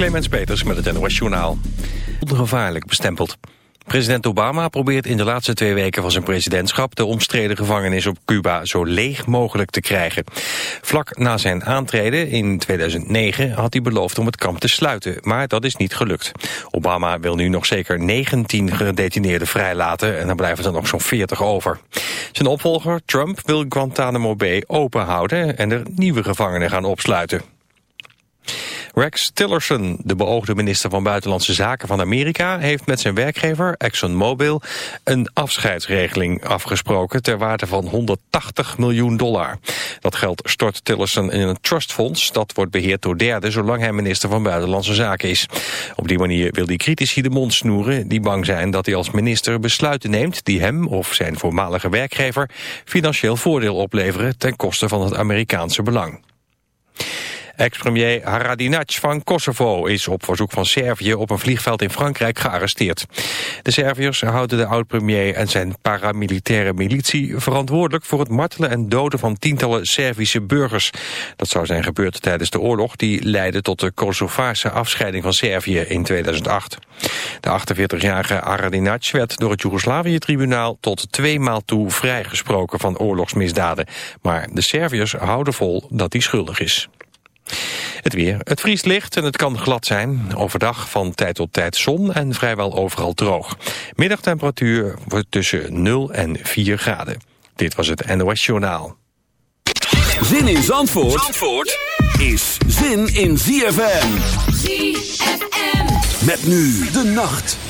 Clemens Peters met het NOS Journaal. Ongevaarlijk bestempeld. President Obama probeert in de laatste twee weken van zijn presidentschap... de omstreden gevangenis op Cuba zo leeg mogelijk te krijgen. Vlak na zijn aantreden in 2009 had hij beloofd om het kamp te sluiten. Maar dat is niet gelukt. Obama wil nu nog zeker 19 gedetineerden vrijlaten... en dan blijven er nog zo'n 40 over. Zijn opvolger, Trump, wil Guantanamo Bay open houden... en er nieuwe gevangenen gaan opsluiten. Rex Tillerson, de beoogde minister van Buitenlandse Zaken van Amerika... heeft met zijn werkgever ExxonMobil een afscheidsregeling afgesproken... ter waarde van 180 miljoen dollar. Dat geld stort Tillerson in een trustfonds... dat wordt beheerd door derden zolang hij minister van Buitenlandse Zaken is. Op die manier wil hij critici de mond snoeren... die bang zijn dat hij als minister besluiten neemt... die hem of zijn voormalige werkgever financieel voordeel opleveren... ten koste van het Amerikaanse belang. Ex-premier Haradinac van Kosovo is op verzoek van Servië op een vliegveld in Frankrijk gearresteerd. De Serviërs houden de oud-premier en zijn paramilitaire militie verantwoordelijk voor het martelen en doden van tientallen Servische burgers. Dat zou zijn gebeurd tijdens de oorlog die leidde tot de Kosovaarse afscheiding van Servië in 2008. De 48-jarige Haradinac werd door het Joegoslavië-tribunaal tot twee maal toe vrijgesproken van oorlogsmisdaden. Maar de Serviërs houden vol dat hij schuldig is. Het weer. Het vriest licht en het kan glad zijn. Overdag van tijd tot tijd zon en vrijwel overal droog. Middagtemperatuur wordt tussen 0 en 4 graden. Dit was het NOS Journaal. Zin in Zandvoort, Zandvoort is zin in ZFM. ZFM. Met nu de nacht.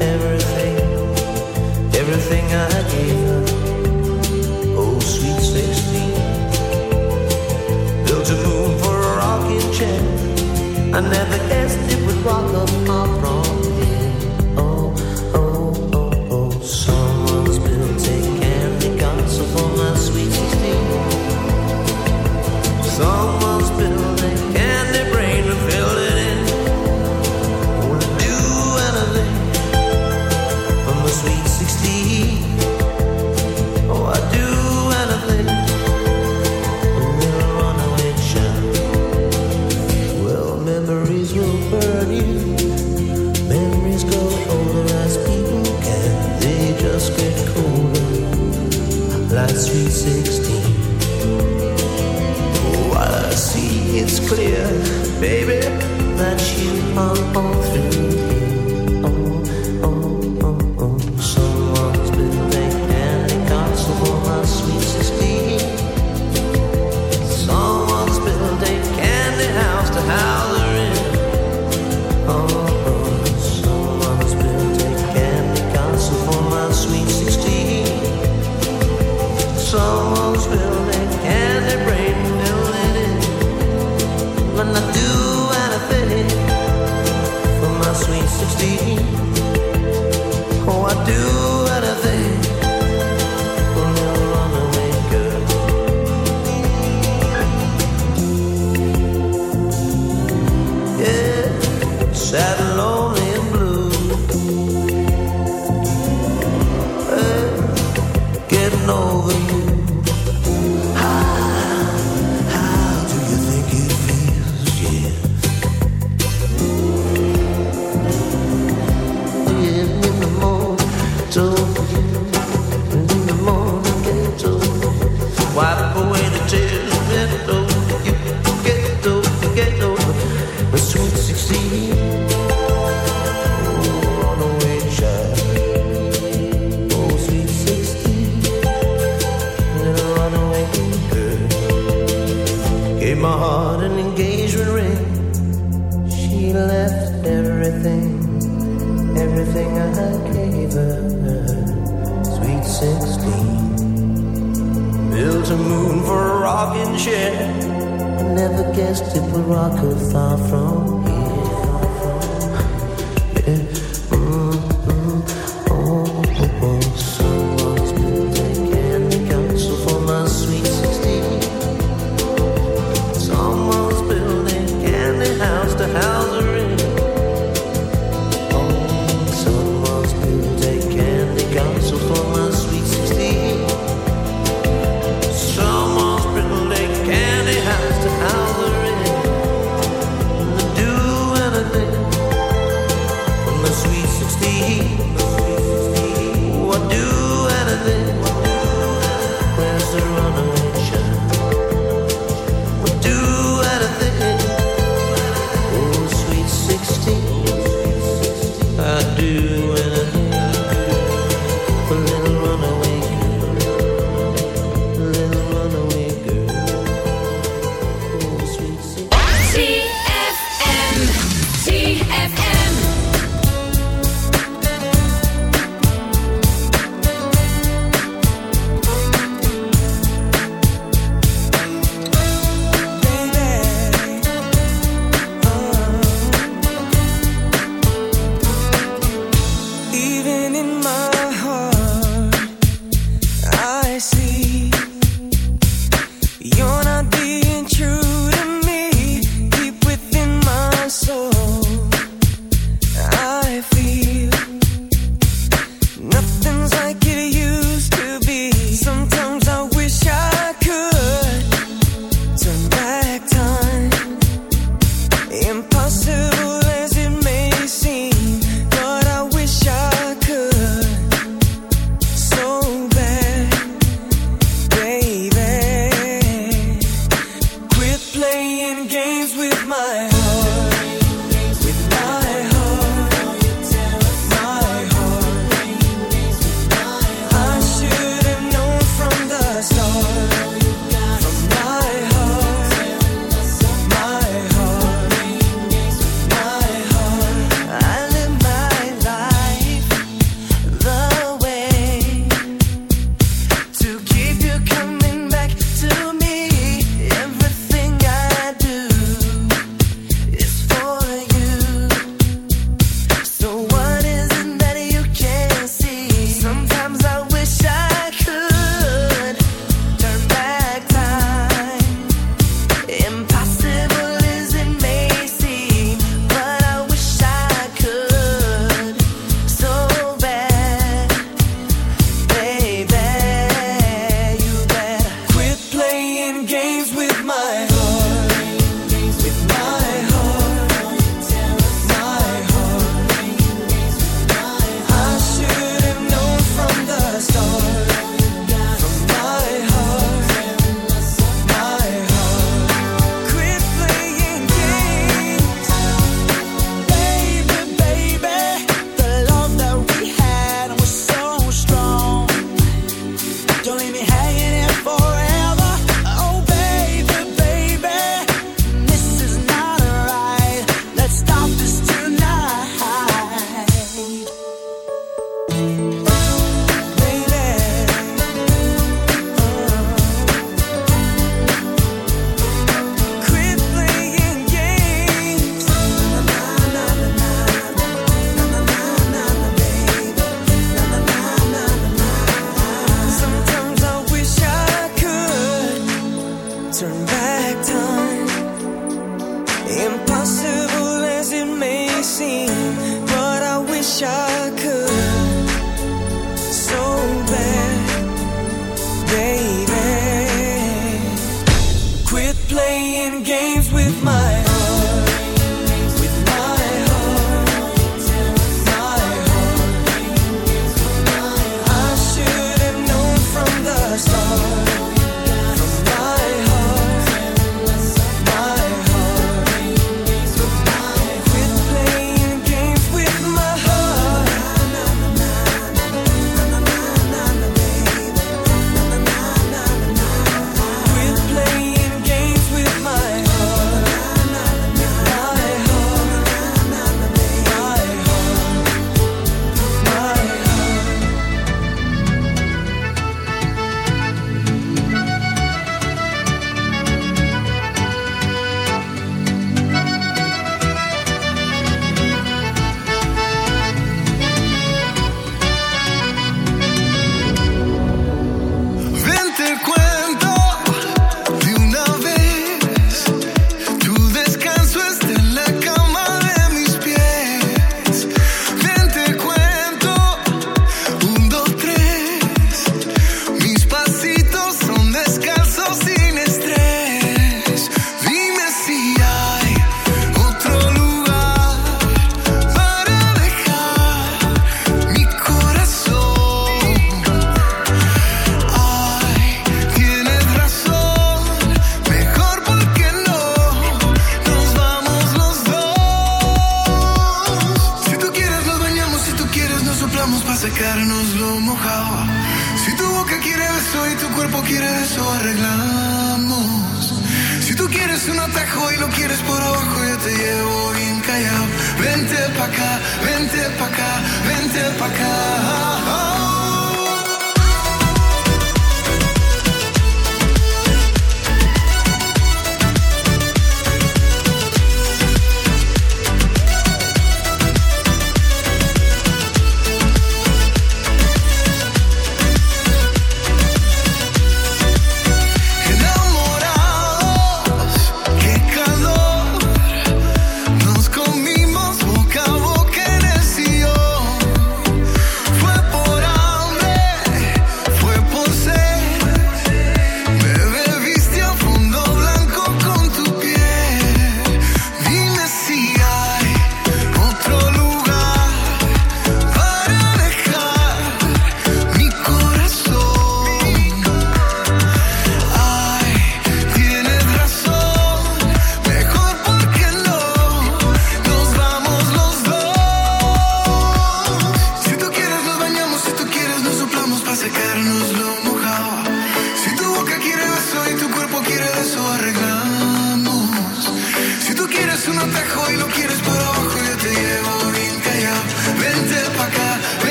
everything, everything I gave her. Oh, sweet 16. Built a moon for a rocking chair. I never guessed it would rock up baby, that you are all through.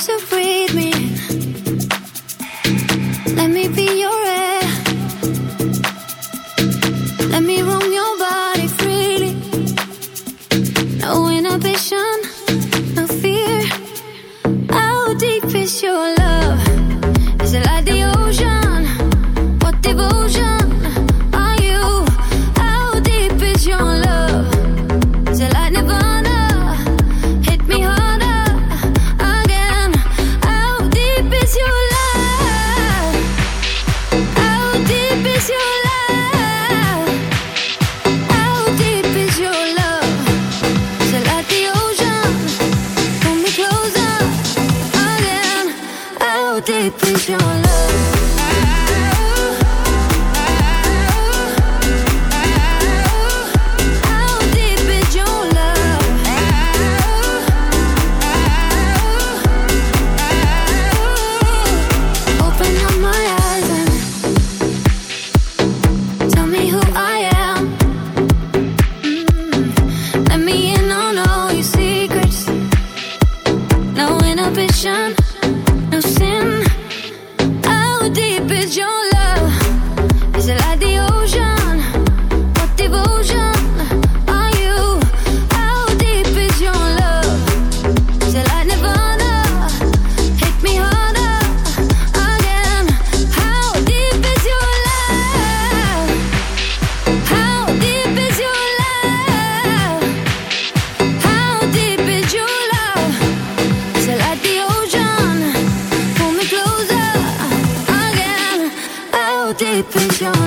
To breathe me.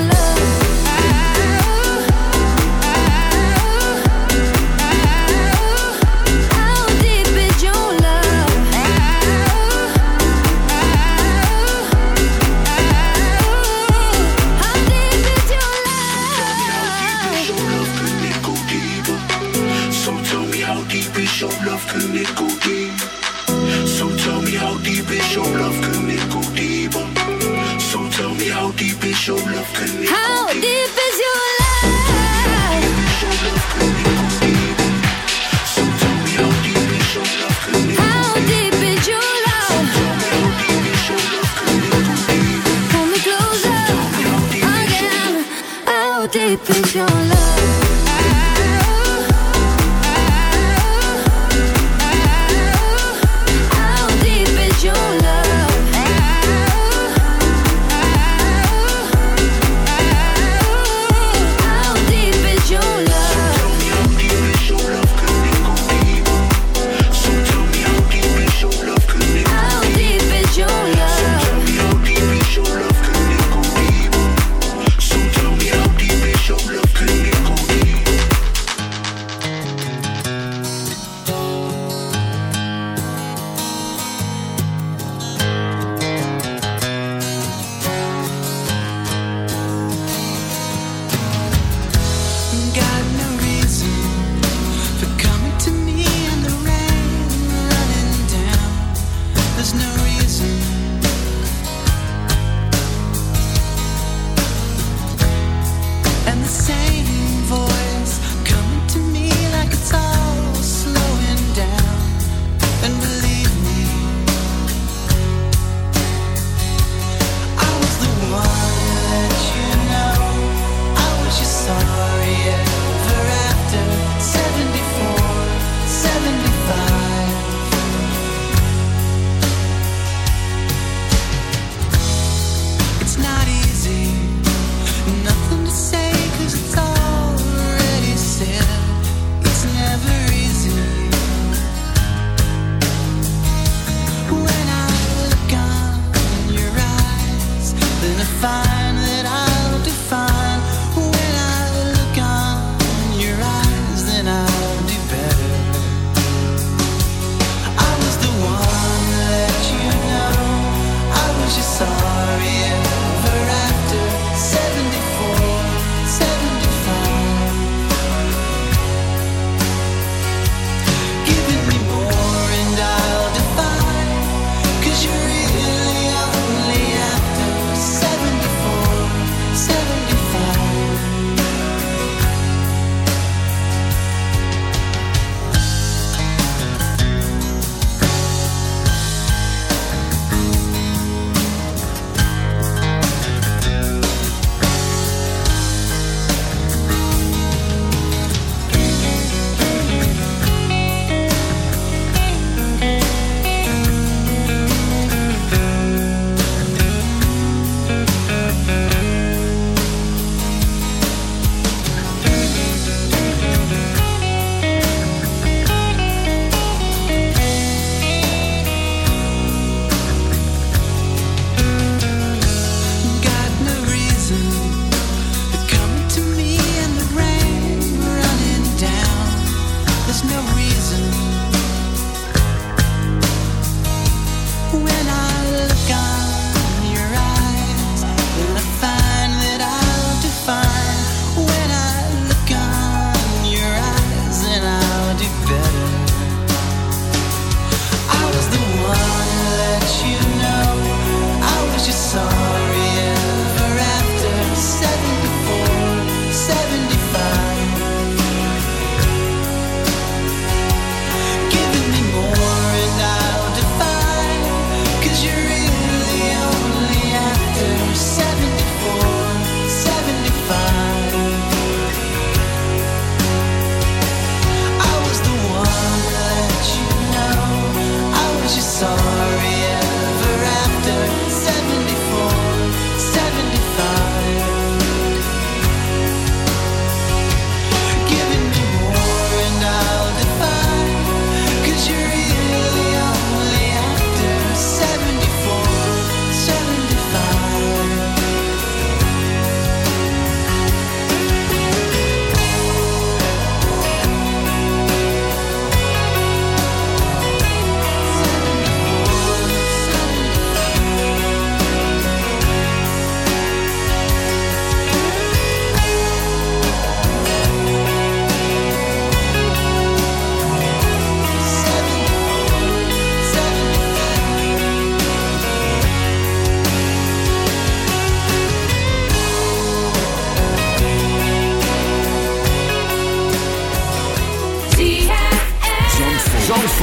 Love?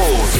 Sport.